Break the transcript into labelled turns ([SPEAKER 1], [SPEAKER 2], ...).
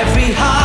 [SPEAKER 1] every heart.